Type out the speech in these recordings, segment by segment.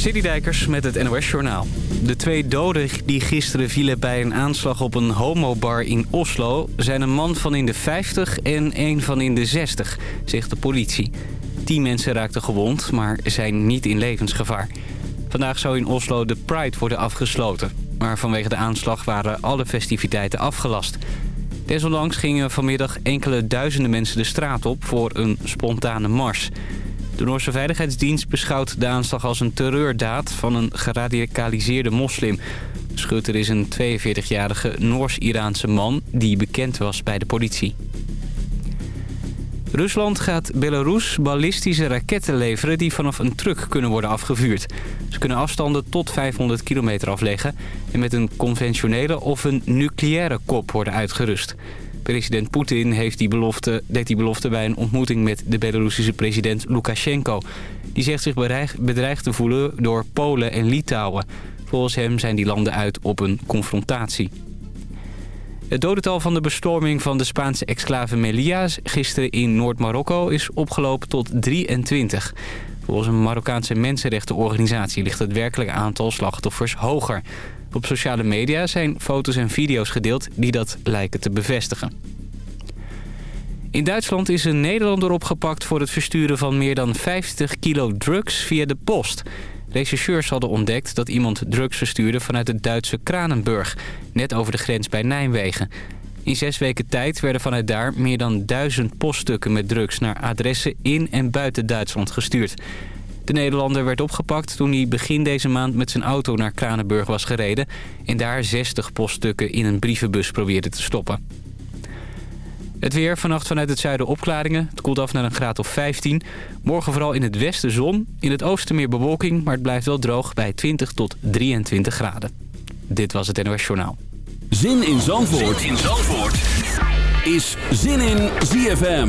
Citydijkers met het NOS Journaal. De twee doden die gisteren vielen bij een aanslag op een homobar in Oslo... zijn een man van in de 50 en een van in de 60, zegt de politie. Tien mensen raakten gewond, maar zijn niet in levensgevaar. Vandaag zou in Oslo de Pride worden afgesloten. Maar vanwege de aanslag waren alle festiviteiten afgelast. Desondanks gingen vanmiddag enkele duizenden mensen de straat op voor een spontane mars... De Noorse Veiligheidsdienst beschouwt de aanslag als een terreurdaad van een geradicaliseerde moslim. Schutter is een 42-jarige Noors-Iraanse man die bekend was bij de politie. Rusland gaat Belarus ballistische raketten leveren die vanaf een truck kunnen worden afgevuurd. Ze kunnen afstanden tot 500 kilometer afleggen en met een conventionele of een nucleaire kop worden uitgerust. President Poetin heeft die belofte, deed die belofte bij een ontmoeting met de Belarussische president Lukashenko. Die zegt zich bedreigd te voelen door Polen en Litouwen. Volgens hem zijn die landen uit op een confrontatie. Het dodental van de bestorming van de Spaanse exclave Melilla gisteren in Noord-Marokko is opgelopen tot 23. Volgens een Marokkaanse mensenrechtenorganisatie ligt het werkelijke aantal slachtoffers hoger. Op sociale media zijn foto's en video's gedeeld die dat lijken te bevestigen. In Duitsland is een Nederlander opgepakt voor het versturen van meer dan 50 kilo drugs via de post. Rechercheurs hadden ontdekt dat iemand drugs verstuurde vanuit het Duitse Kranenburg, net over de grens bij Nijmegen. In zes weken tijd werden vanuit daar meer dan duizend poststukken met drugs naar adressen in en buiten Duitsland gestuurd. De Nederlander werd opgepakt toen hij begin deze maand met zijn auto naar Kranenburg was gereden... en daar 60 poststukken in een brievenbus probeerde te stoppen. Het weer, vannacht vanuit het zuiden opklaringen. Het koelt af naar een graad of 15. Morgen vooral in het westen zon. In het oosten meer bewolking, maar het blijft wel droog bij 20 tot 23 graden. Dit was het NOS Journaal. Zin in Zandvoort, zin in Zandvoort. is Zin in ZFM.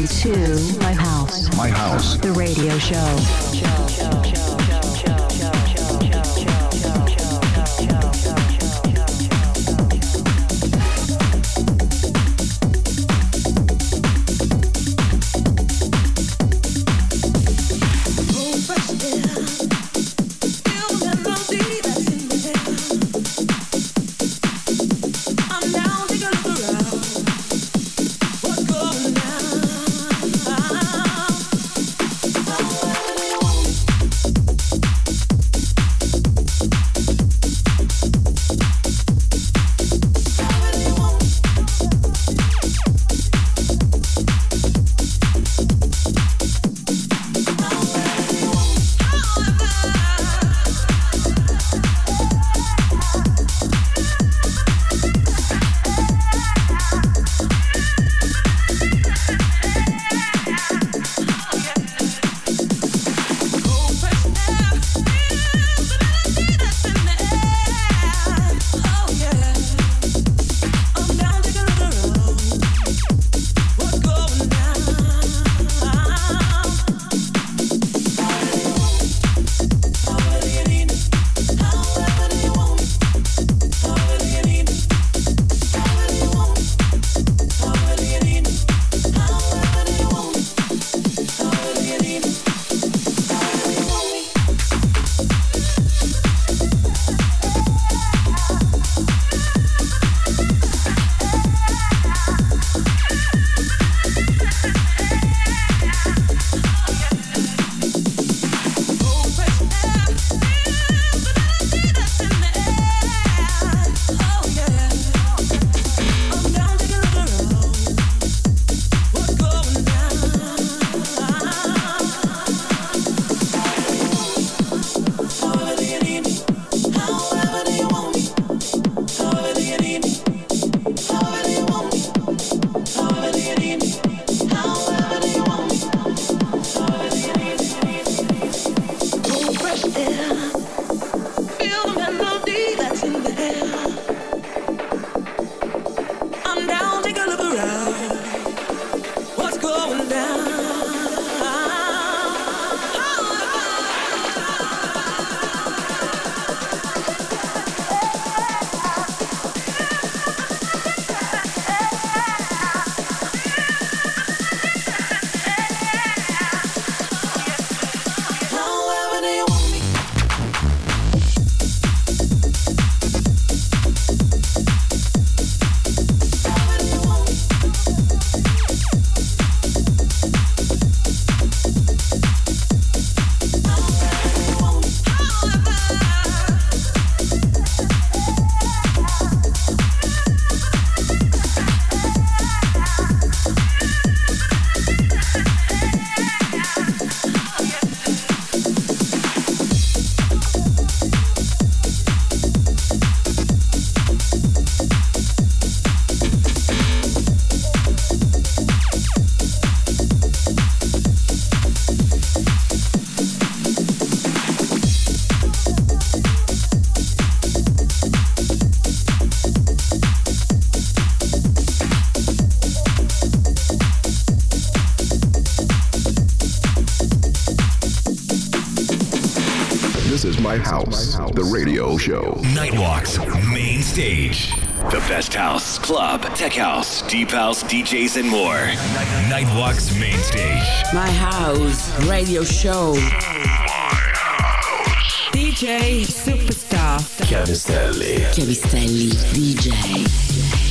Time to my house. My house. The radio show. My My house, the radio show. Nightwalk's main stage. The best house, club, tech house, deep house, DJs, and more. Nightwalk's main stage. My house, radio show. DJ Superstar. Chiavistelli. Chiavistelli, DJ.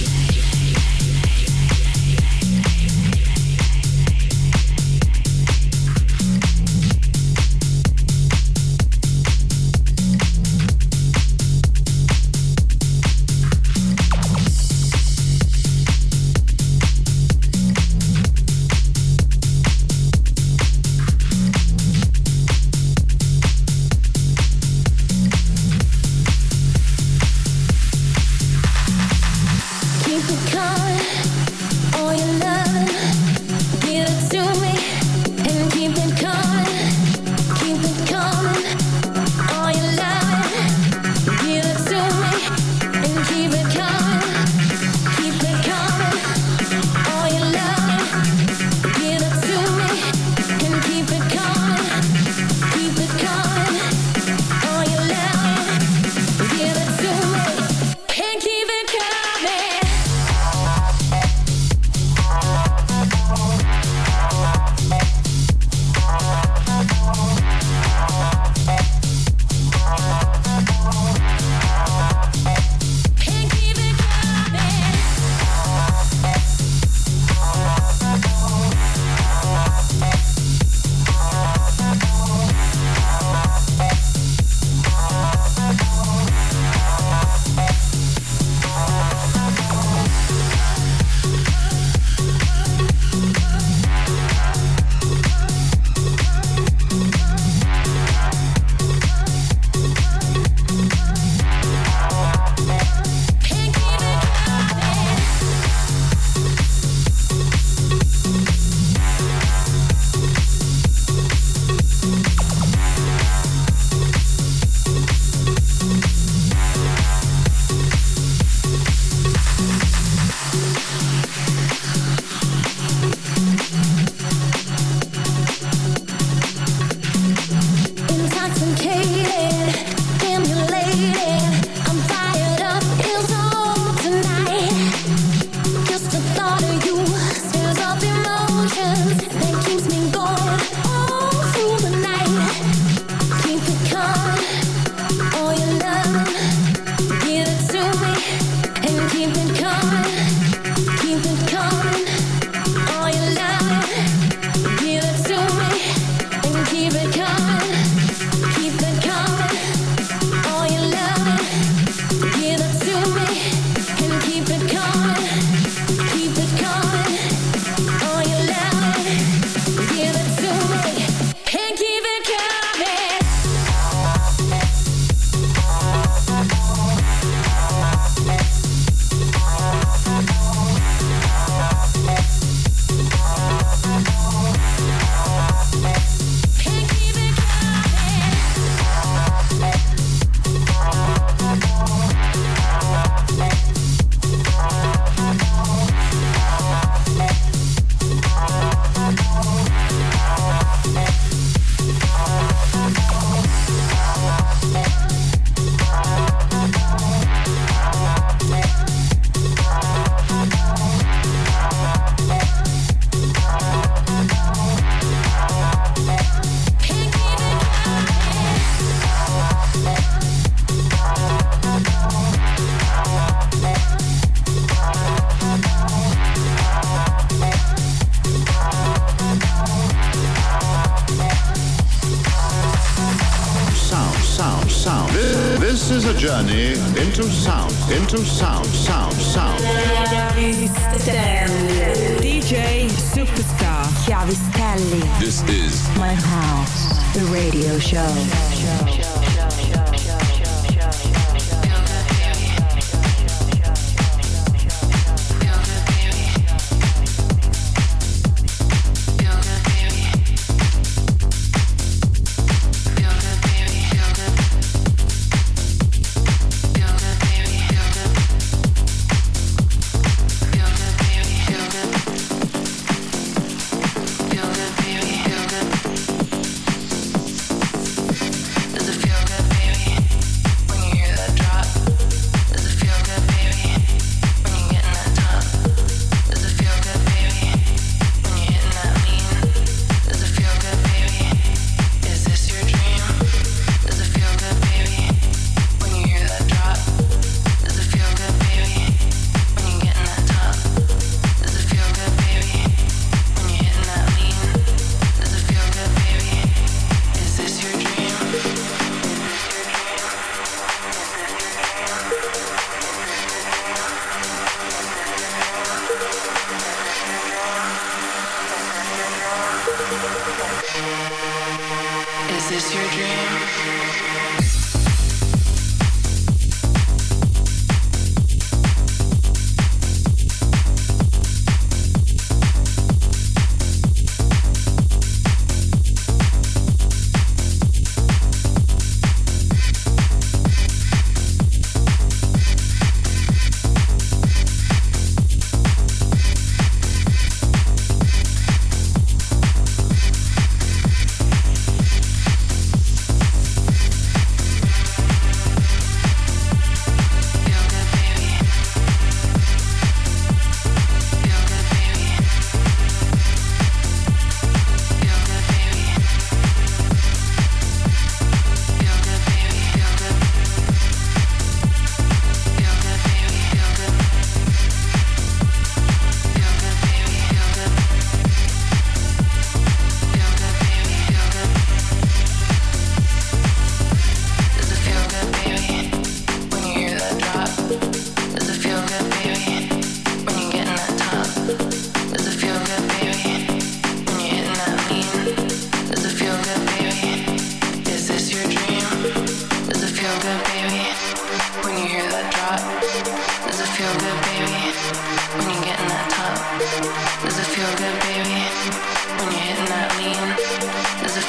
Into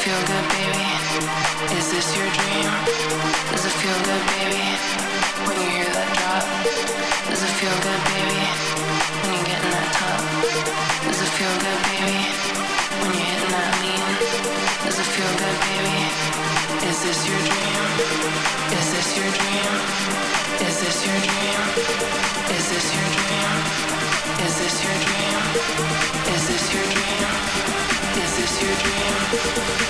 feel good, baby? Is this your dream? Does it feel good, baby? When you hear that drop? Does it feel good, baby? When you get in that top? Does it feel good, baby? When you're hitting that lean? Does it feel good, baby? Is this your dream? Is this your dream? Is this your dream? Is this your dream? Is this your dream? Is this your dream? Is this your dream?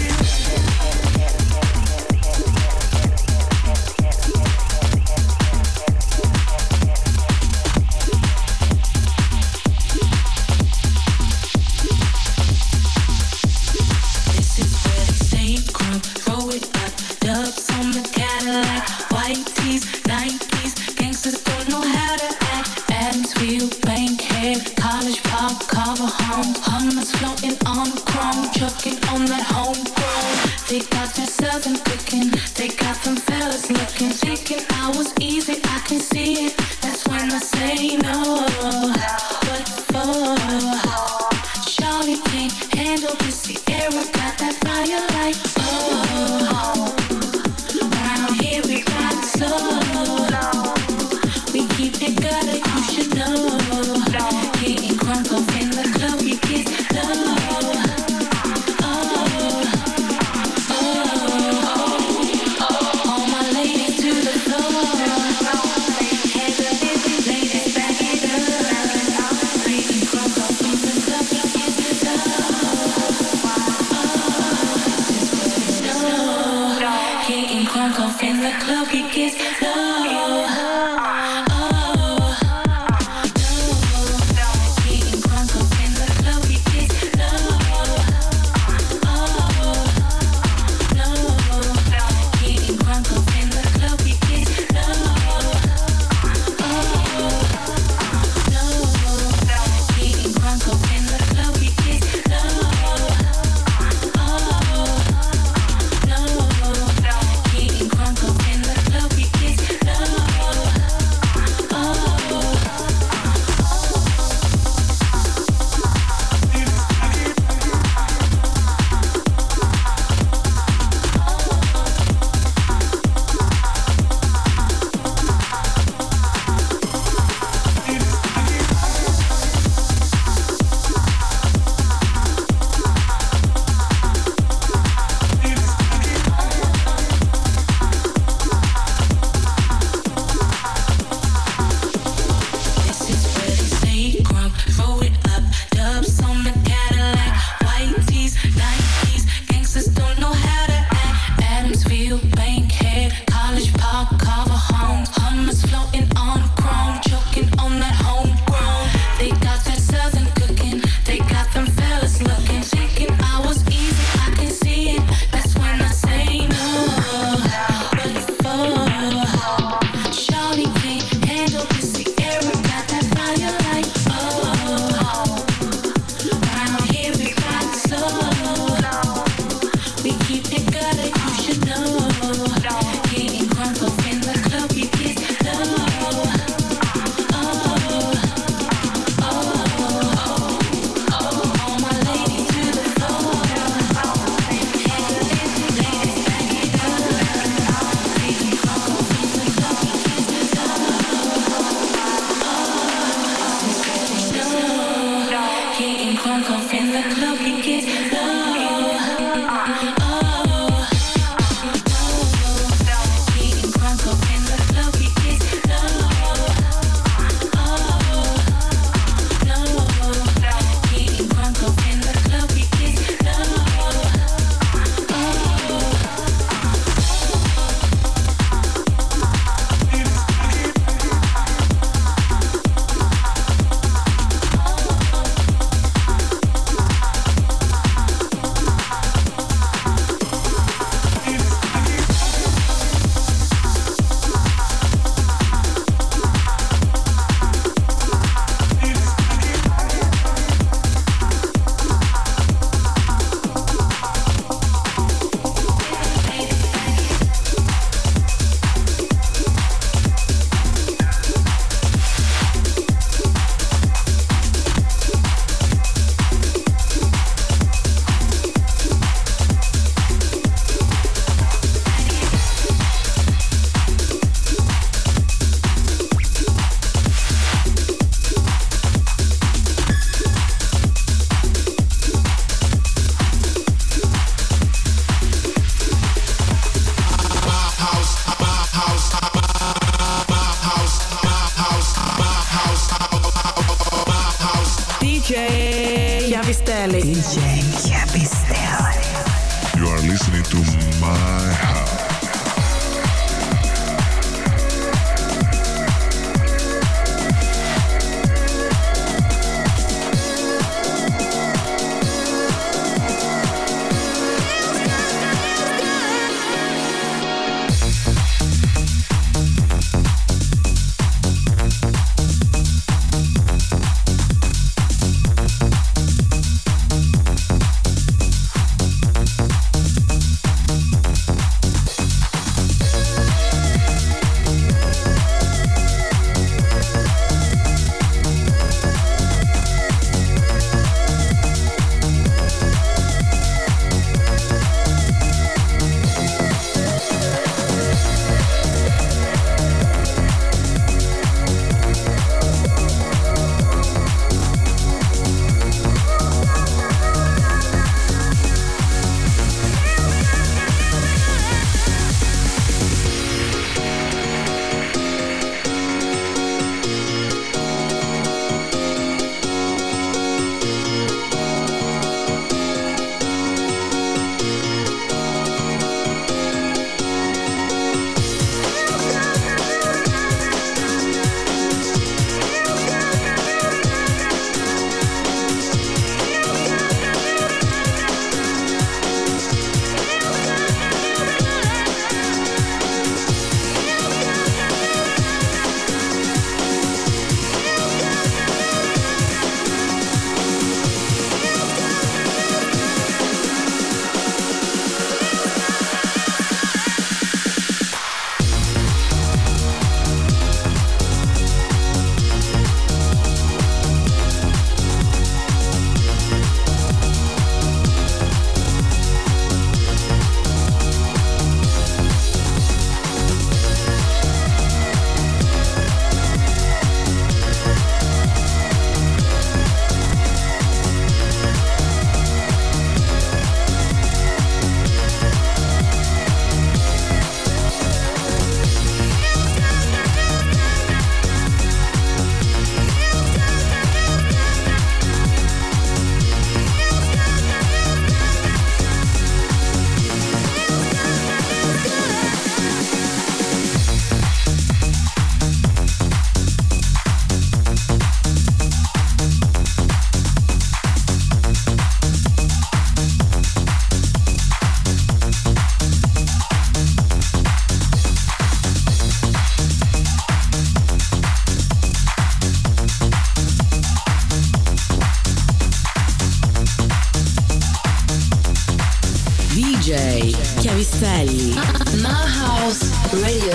ticking, They got some fellas looking, thinking I was.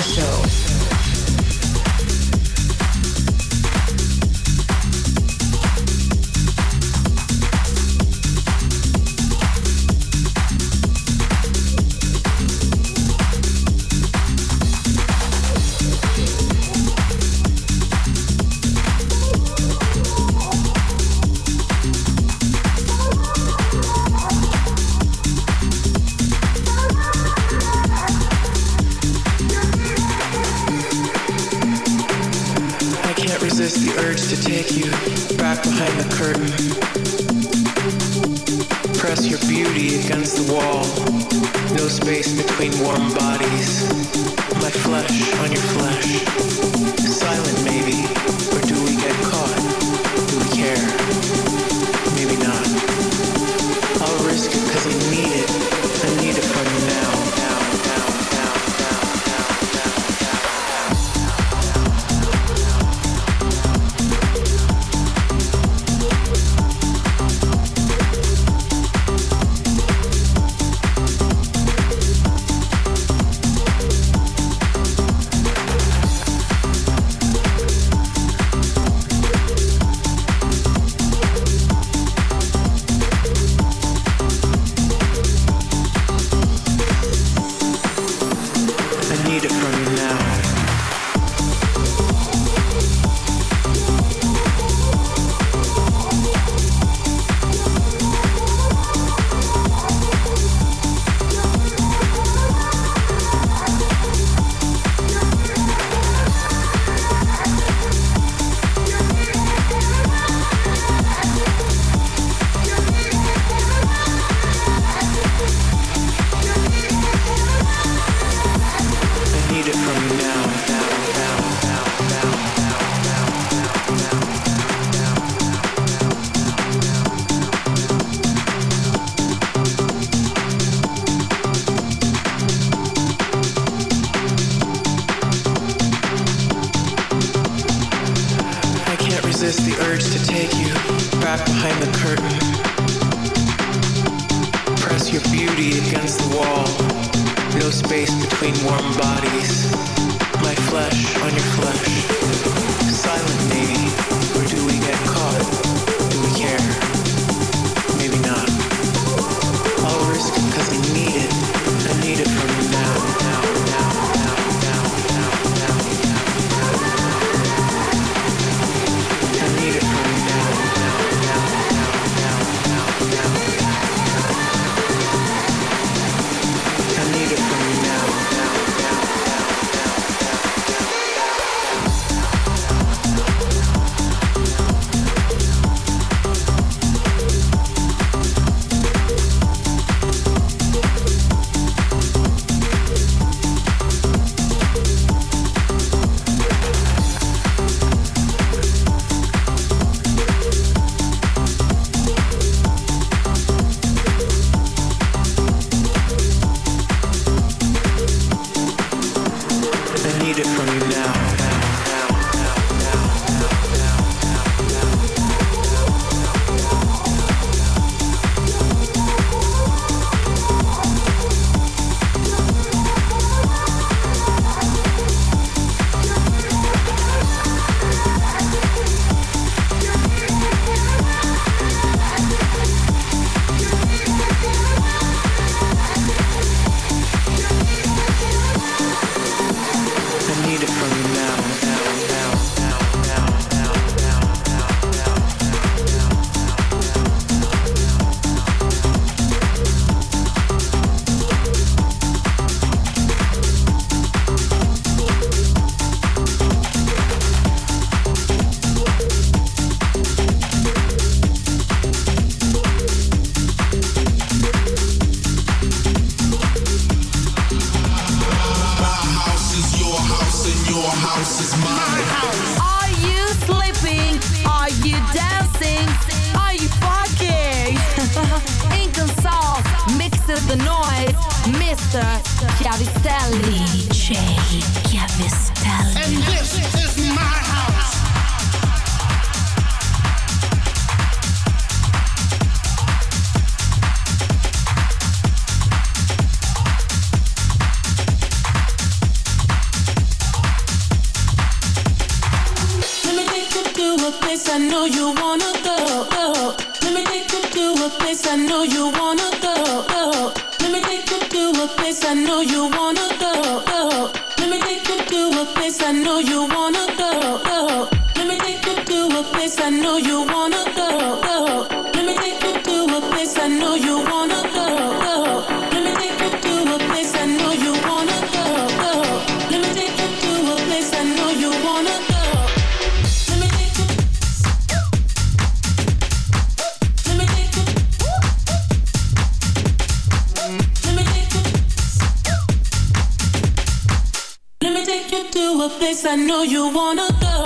Show. this, I know you wanna go.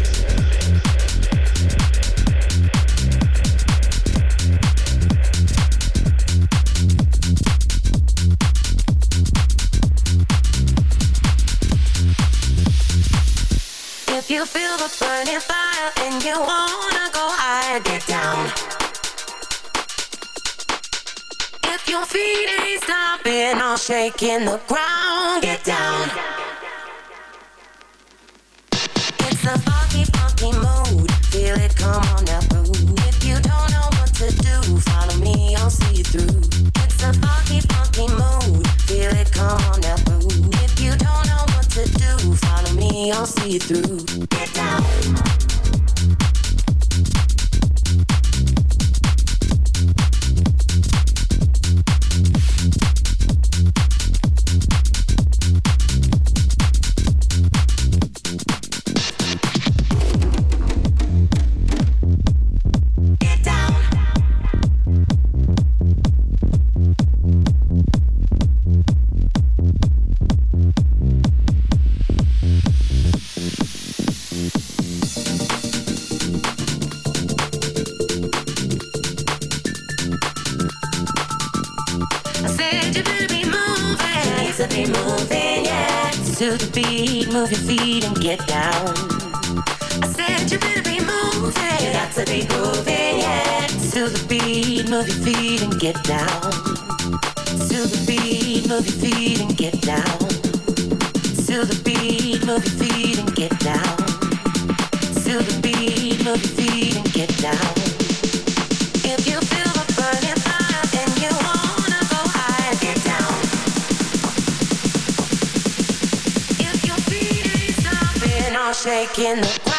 shaking the ground. Get down. It's a funky, funky mood. Feel it come on now through. If you don't know what to do, follow me, I'll see you through. It's a funky, funky mood. Feel it come on now through. If you don't know what to do, follow me, I'll see you through. Get down. to the beat, move your feet and get down. I said you better be moving. You got to be moving, yeah. To the beat, move your feet and get down. To the beat, move your feet and get down. To the beat, move your feet and get down. To the beat, move your feet and get down. Shaking. the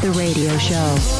The radio show.